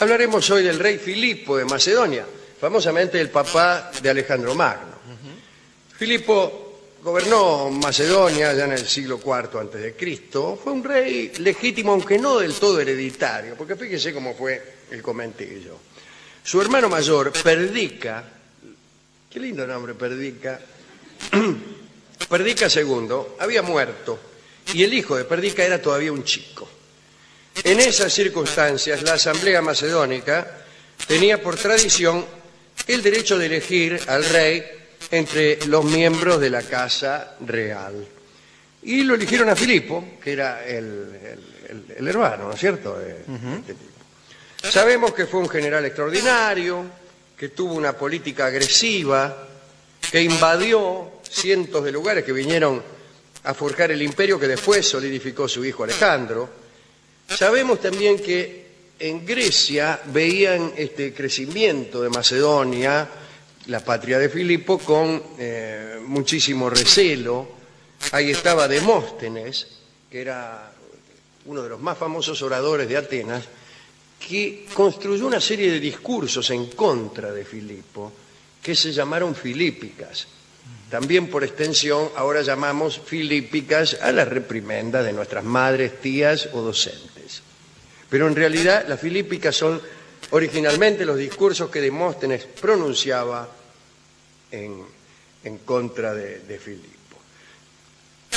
Hablaremos hoy del rey Filipo de Macedonia, famosamente el papá de Alejandro Magno. Filipo gobernó Macedonia ya en el siglo IV antes de Cristo. Fue un rey legítimo, aunque no del todo hereditario, porque fíjese cómo fue el comentillo. Su hermano mayor, Perdica, qué lindo nombre, Perdica, Perdica II, había muerto y el hijo de Perdica era todavía un chico. En esas circunstancias, la Asamblea Macedónica tenía por tradición el derecho de elegir al rey entre los miembros de la Casa Real. Y lo eligieron a Filipo, que era el, hermano, ¿no es cierto? Este Sabemos que fue un general extraordinario, que tuvo una política agresiva, que invadió cientos de lugares que vinieron a forjar el imperio que después solidificó su hijo Alejandro. Sabemos también que en Grecia veían este crecimiento de Macedonia, la patria de Filipo, con eh, muchísimo recelo. Ahí estaba Demóstenes, que era uno de los más famosos oradores de Atenas, que construyó una serie de discursos en contra de Filipo, que se llamaron filípicas. También por extensión ahora llamamos filípicas a las reprimendas de nuestras madres, tías o docentes. Pero en realidad las filípicas son originalmente los discursos que Demóstenes pronunciaba en, contra de, de Filipo.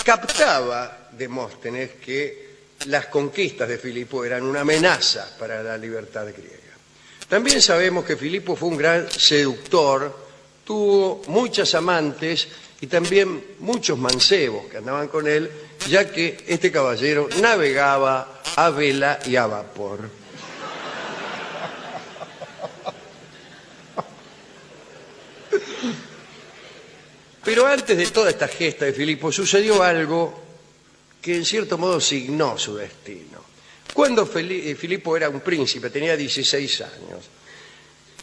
Captaba Demóstenes que las conquistas de Filipo eran una amenaza para la libertad griega. También sabemos que Filipo fue un gran seductor, tuvo muchas amantes y también muchos mancebos que andaban con él, ya que este caballero navegaba a vela y a vapor. Pero antes de toda esta gesta de Filipo sucedió algo que en cierto modo signó su destino. Cuando eh, Filipo era un príncipe, tenía 16 años,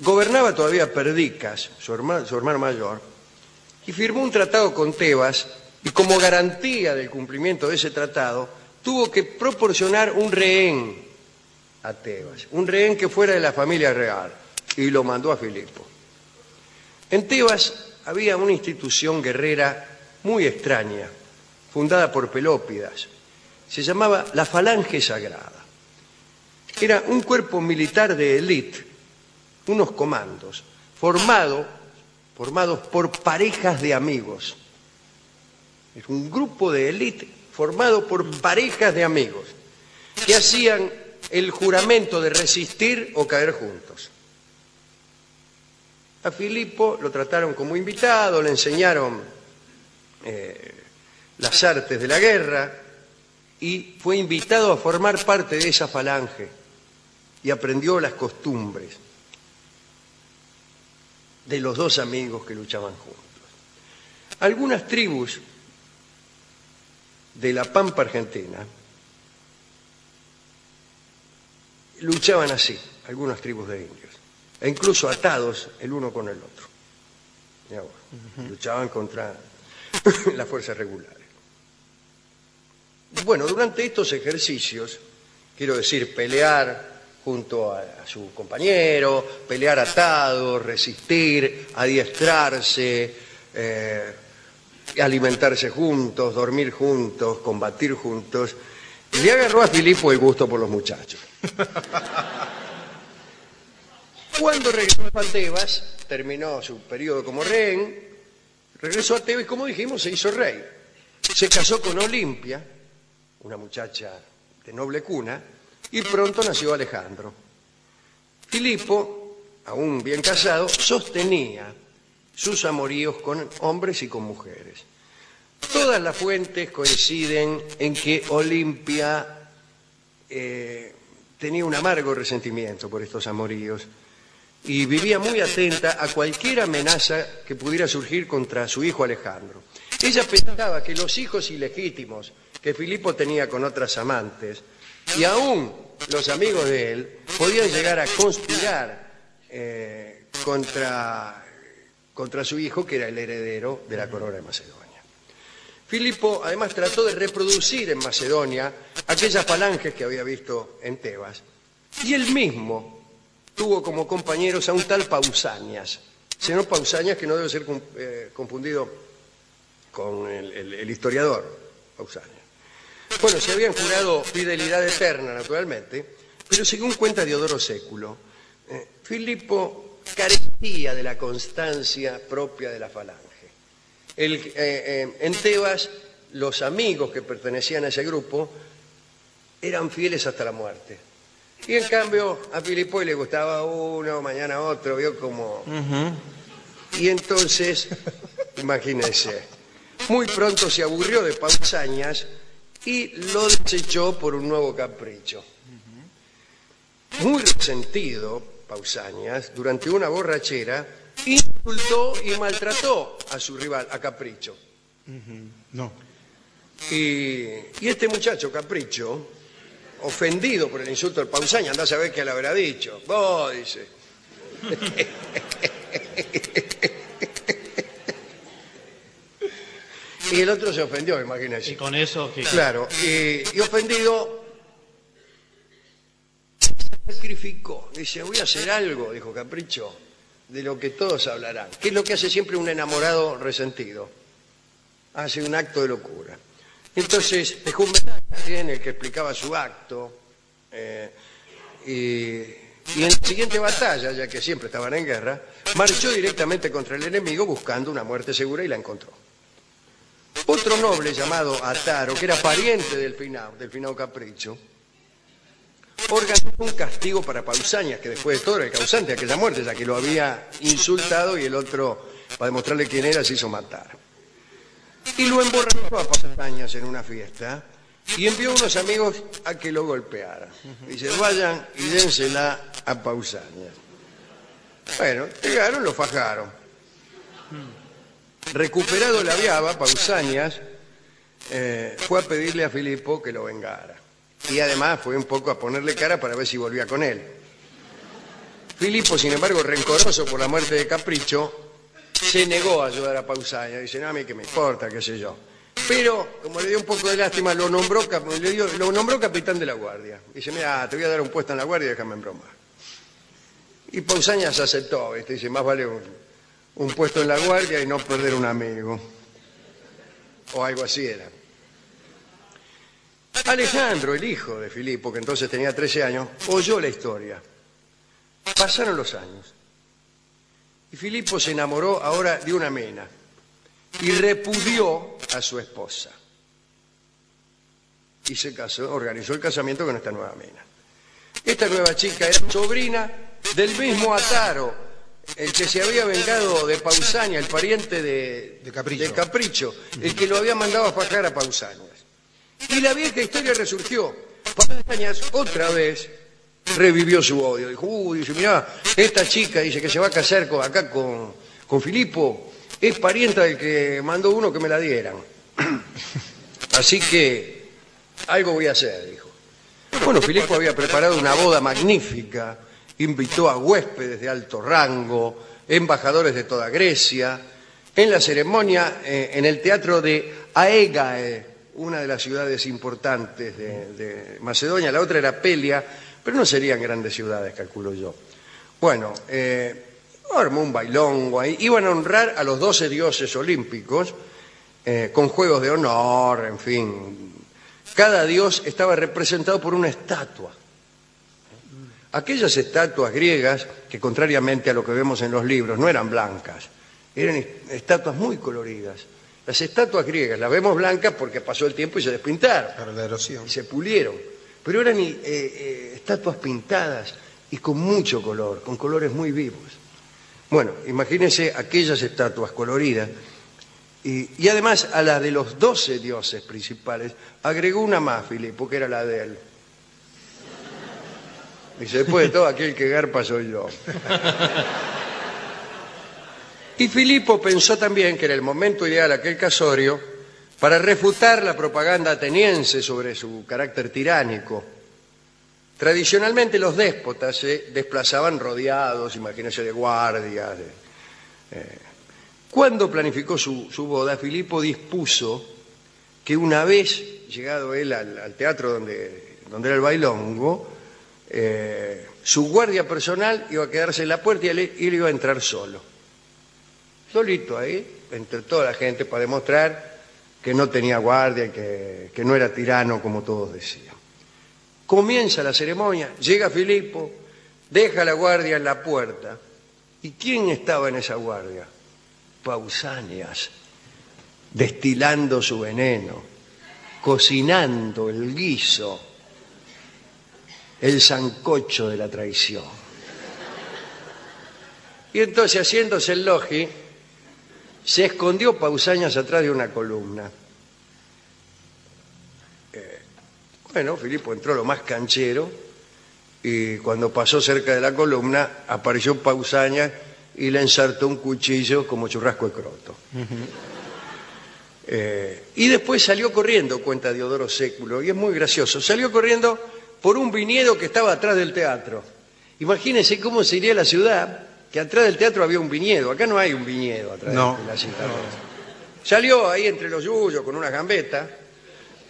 gobernaba todavía Perdicas, su hermano, su hermano mayor, y firmó un tratado con Tebas, y como garantía del cumplimiento de ese tratado, tuvo que proporcionar un rehén a Tebas, un rehén que fuera de la familia real, y lo mandó a Filipo. En Tebas había una institución guerrera muy extraña, fundada por Pelópidas. Se llamaba la Falange Sagrada. Era un cuerpo militar de élite, unos comandos, formados por parejas de amigos. Es un grupo de élite formado por parejas de amigos que hacían el juramento de resistir o caer juntos. A Filipo lo trataron como invitado, le enseñaron eh, las artes de la guerra y fue invitado a formar parte de esa falange y aprendió las costumbres de los dos amigos que luchaban juntos. Algunas tribus de la Pampa Argentina luchaban así, algunas tribus de indios, e incluso atados el uno con el otro. Luchaban contra las fuerzas regulares. Bueno, durante estos ejercicios, quiero decir, pelear junto a, su compañero, pelear atado, resistir, adiestrarse, eh, alimentarse juntos, dormir juntos, combatir juntos, le agarró a Filipo el gusto por los muchachos. Cuando regresó a Tebas, terminó su periodo como rehén, regresó a Tebas y como dijimos se hizo rey. Se casó con Olimpia, una muchacha de noble cuna, y pronto nació Alejandro. Filipo, aún bien casado, sostenía sus amoríos con hombres y con mujeres. Todas las fuentes coinciden en que Olimpia eh, tenía un amargo resentimiento por estos amoríos y vivía muy atenta a cualquier amenaza que pudiera surgir contra su hijo Alejandro. Ella pensaba que los hijos ilegítimos que Filipo tenía con otras amantes, y aún los amigos de él podían llegar a conspirar eh, contra, contra su hijo, que era el heredero de la corona de Macedonia. Filipo además trató de reproducir en Macedonia aquellas falanges que había visto en Tebas, y él mismo tuvo como compañeros a un tal Pausanias. Señor Pausanias, que no debe ser eh, confundido con el- el historiador Pausanias. Bueno, se habían jurado fidelidad eterna, naturalmente, pero según cuenta Diodoro Século, eh, Filipo carecía de la constancia propia de la falange. El- eh, eh, en Tebas, los amigos que pertenecían a ese grupo eran fieles hasta la muerte. Y en cambio, a Filipo le gustaba uno, mañana otro, vio como... Y entonces, imagínense, muy pronto se aburrió de Pausanias y lo desechó por un nuevo capricho. Muy resentido, Pausanias, durante una borrachera, insultó y maltrató a su rival, a Capricho. No. Y, y este muchacho, Capricho, ofendido por el insulto del Pausanias, anda a saber qué le habrá dicho. Vos, dice. y el otro se ofendió, imagínense. Y con eso, que Claro, y, y ofendido, sacrificó. Dice, voy a hacer algo, dijo Capricho, de lo que todos hablarán. ¿Qué es lo que hace siempre un enamorado resentido? Hace un acto de locura. Entonces, dejó un mensaje en el que explicaba su acto. eh, y, y en la siguiente batalla, ya que siempre estaban en guerra, marchó directamente contra el enemigo buscando una muerte segura y la encontró. Otro noble llamado Ataro, que era pariente del finado, del finado Capricho, organizó un castigo para Pausanias, que después de todo era el causante de aquella muerte, ya que lo había insultado y el otro, para demostrarle quién era, se hizo matar. Y lo emborrachó a Pausanias en una fiesta y envió a unos amigos a que lo golpearan. Dice, vayan y dénsela a Pausanias. Bueno, llegaron, lo fajaron. Recuperado la viaba, Pausanias eh, fue a pedirle a Filipo que lo vengara. Y además fue un poco a ponerle cara para ver si volvía con él. Filipo, sin embargo, rencoroso por la muerte de Capricho, se negó a ayudar a Pausanias. Dice, no, a mí que me importa, qué sé yo. Pero, como le dio un poco de lástima, lo nombró, capitán de la guardia. Dice, mira, te voy a dar un puesto en la guardia déjame en broma. Y Pausanias aceptó, ¿viste? dice, más vale un, un puesto en la guardia y no perder un amigo. O algo así era. Alejandro, el hijo de Filipo, que entonces tenía 13 años, oyó la historia. Pasaron los años. Y Filipo se enamoró ahora de una mena y repudió a su esposa. Y se casó, organizó el casamiento con esta nueva mena. Esta nueva chica era sobrina del mismo Ataro, el que se había vengado de Pausania, el pariente de, De Capricho. el que lo había mandado a fajar a Pausanias. Y la vieja historia resurgió. Pausanias otra vez revivió su odio. Dijo, uy, dice, mirá, esta chica dice que se va a casar con- acá con, con Filipo, es parienta del que mandó uno que me la dieran. Así que algo voy a hacer, dijo. Bueno, Filipo había preparado una boda magnífica, invitó a huéspedes de alto rango, embajadores de toda Grecia. En la ceremonia, eh, en el teatro de Aegae, una de las ciudades importantes de, Macedonia, la otra era Pelia, pero no serían grandes ciudades, calculo yo. Bueno, eh, armó un bailongo ahí. Iban a honrar a los doce dioses olímpicos eh, con juegos de honor, en fin. Cada dios estaba representado por una estatua. Aquellas estatuas griegas, que contrariamente a lo que vemos en los libros, no eran blancas, eran est- estatuas muy coloridas. Las estatuas griegas las vemos blancas porque pasó el tiempo y se despintaron la erosión. y se pulieron. Pero eran eh, eh, estatuas pintadas y con mucho color, con colores muy vivos. Bueno, imagínense aquellas estatuas coloridas. Y, y además a la de los doce dioses principales agregó una más, Filipo, que era la de él. Dice, después de todo, aquel que garpa soy yo. Y Filipo pensó también que era el momento ideal aquel casorio para refutar la propaganda ateniense sobre su carácter tiránico. Tradicionalmente los déspotas se desplazaban rodeados, imagínense, de guardias. de- eh. Cuando planificó su, su boda, Filipo dispuso que una vez llegado él al, al teatro donde, donde era el bailongo, eh, su guardia personal iba a quedarse en la puerta y él, iba a entrar solo. Solito ahí, entre toda la gente, para demostrar que no tenía guardia que, que no era tirano como todos decían. Comienza la ceremonia, llega Filipo, deja la guardia en la puerta. ¿Y quién estaba en esa guardia? Pausanias, destilando su veneno, cocinando el guiso, el sancocho de la traición. Y entonces, haciéndose el logi, se escondió Pausanias atrás de una columna. Eh, bueno, Filipo entró lo más canchero y cuando pasó cerca de la columna apareció Pausanias y le ensartó un cuchillo como churrasco de croto. Eh, y después salió corriendo, cuenta Diodoro Século, y es muy gracioso, salió corriendo por un viñedo que estaba atrás del teatro. Imagínense cómo sería la ciudad, que atrás del teatro había un viñedo. Acá no hay un viñedo atrás No, de la ciudad. Salió ahí entre los yuyos con una gambeta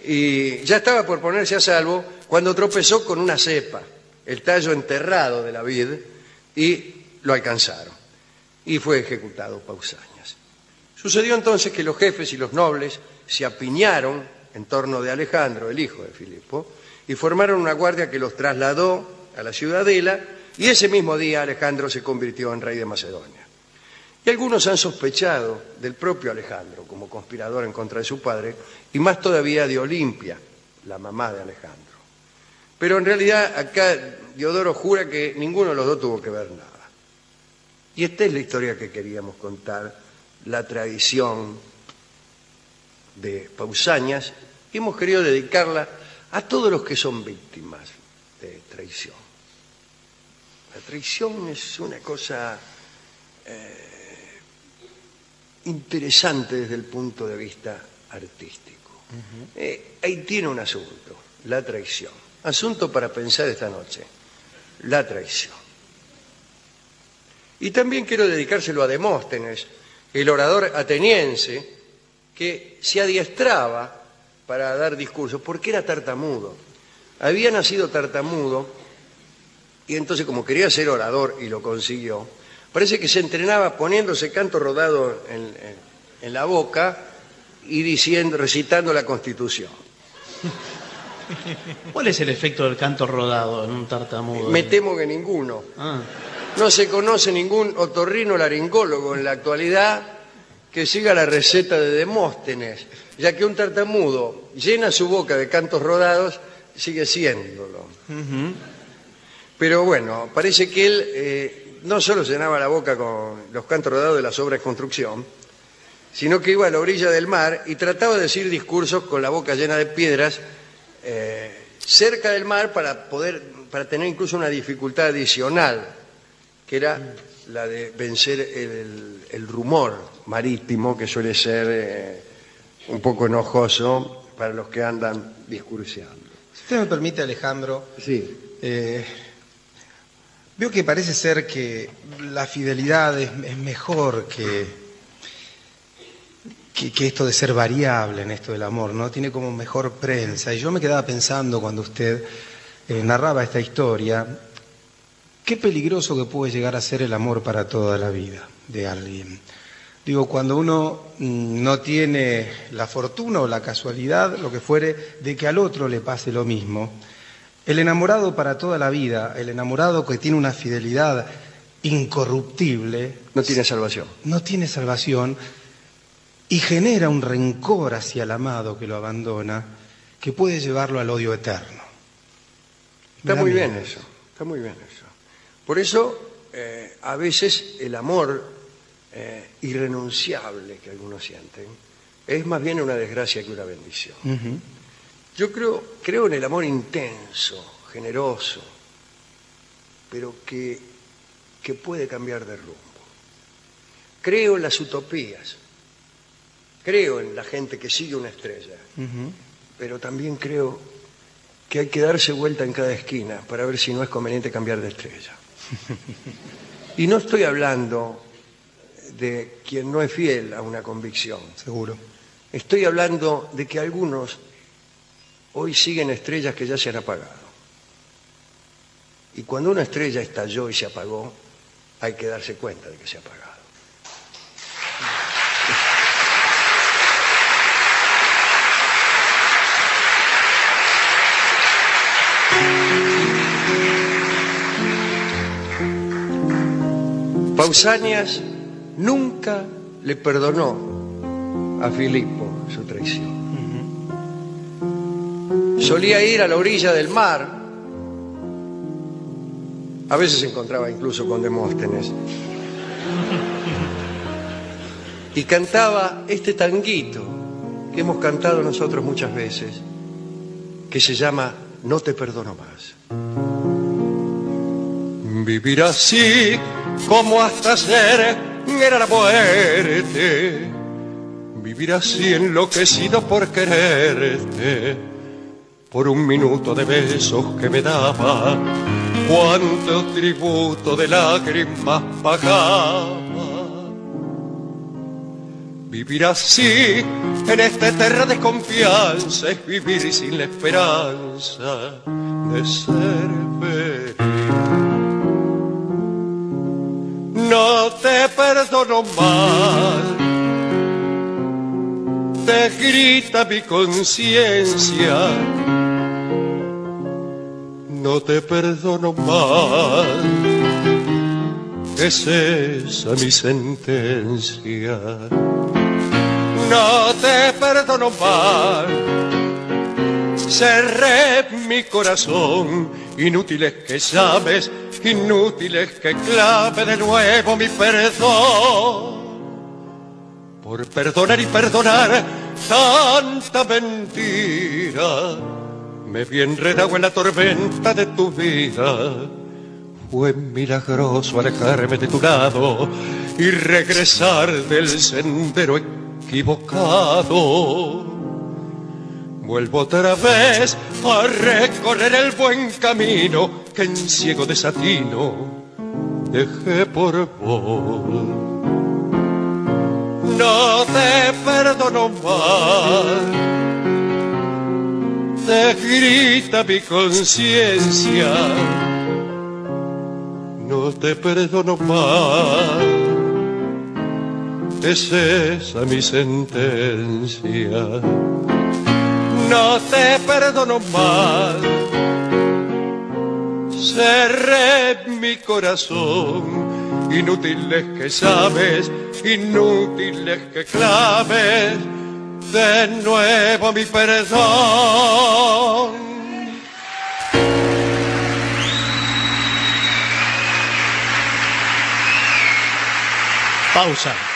y ya estaba por ponerse a salvo cuando tropezó con una cepa, el tallo enterrado de la vid, y lo alcanzaron. Y fue ejecutado Pausanias. Sucedió entonces que los jefes y los nobles se apiñaron en torno de Alejandro, el hijo de Filipo, y formaron una guardia que los trasladó a la ciudadela y ese mismo día Alejandro se convirtió en rey de Macedonia. Y algunos han sospechado del propio Alejandro como conspirador en contra de su padre y más todavía de Olimpia, la mamá de Alejandro. Pero en realidad acá Diodoro jura que ninguno de los dos tuvo que ver nada. Y esta es la historia que queríamos contar, la tradición de Pausanias, y hemos querido dedicarla a todos los que son víctimas de traición. La traición es una cosa eh, interesante desde el punto de vista artístico. Eh, ahí tiene un asunto, la traición. Asunto para pensar esta noche, la traición. Y también quiero dedicárselo a Demóstenes, el orador ateniense, que se adiestraba para dar discursos, porque era tartamudo. Había nacido tartamudo y entonces como quería ser orador y lo consiguió, parece que se entrenaba poniéndose canto rodado en, en- en la boca y diciendo, recitando la Constitución. ¿Cuál es el efecto del canto rodado en un tartamudo? Me temo que ninguno. Ah, No se conoce ningún otorrino laringólogo en la actualidad que siga la receta de Demóstenes, ya que un tartamudo llena su boca de cantos rodados, sigue siéndolo. Pero bueno, parece que él eh, no solo llenaba la boca con los cantos rodados de las obras de construcción, sino que iba a la orilla del mar y trataba de decir discursos con la boca llena de piedras eh, cerca del mar para poder para tener incluso una dificultad adicional, que era la de vencer el, el rumor marítimo, que suele ser eh, un poco enojoso para los que andan discurseando. Si usted me permite, Alejandro, Sí. eh, veo que parece ser que la fidelidad es, es mejor que, que, que esto de ser variable en esto del amor, ¿no? Tiene como mejor prensa. Y yo me quedaba pensando cuando usted eh, narraba esta historia, qué peligroso que puede llegar a ser el amor para toda la vida de alguien. Digo, cuando uno mm, no tiene la fortuna o la casualidad, lo que fuere, de que al otro le pase lo mismo, el enamorado para toda la vida, el enamorado que tiene una fidelidad incorruptible, No tiene salvación. no tiene salvación y genera un rencor hacia el amado que lo abandona que puede llevarlo al odio eterno. Está muy bien eso, está muy bien eso. Por eso, eh, a veces el amor eh, irrenunciable que algunos sienten es más bien una desgracia que una bendición. Yo creo, creo en el amor intenso, generoso, pero que, que puede cambiar de rumbo. Creo en las utopías, creo en la gente que sigue una estrella, pero también creo que hay que darse vuelta en cada esquina para ver si no es conveniente cambiar de estrella. Y no estoy hablando de quien no es fiel a una convicción. Seguro. Estoy hablando de que algunos hoy siguen estrellas que ya se han apagado. Y cuando una estrella estalló y se apagó, hay que darse cuenta de que se ha apagado. Pausanias nunca le perdonó a Filipo su traición. Solía ir a la orilla del mar, a veces se encontraba incluso con Demóstenes, y cantaba este tanguito que hemos cantado nosotros muchas veces, que se llama No te perdono más. Vivir así como hasta ser era la muerte. Vivir así enloquecido por quererte, por un minuto de besos que me daba, cuánto tributo de lágrimas pagaba. Vivir así en esta eterna desconfianza es vivir sin la esperanza de ser feliz. No te perdono más, te grita mi conciencia. No te perdono más, es esa mi sentencia. No te perdono más, cerré mi corazón, inútiles que sabes inútiles que clave de nuevo mi perdón. Por perdonar y perdonar tanta mentira, me vi enredado en la tormenta de tu vida. Fue milagroso alejarme de tu lado y regresar del sendero equivocado Vuelvo otra vez a recorrer el buen camino que en ciego desatino dejé por vos. No te perdono más, te grita mi conciencia. No te perdono más, es esa mi sentencia no te perdono más. Cerré mi corazón, inútiles que sabes, inútiles que claves, de nuevo mi perdón. Pausa.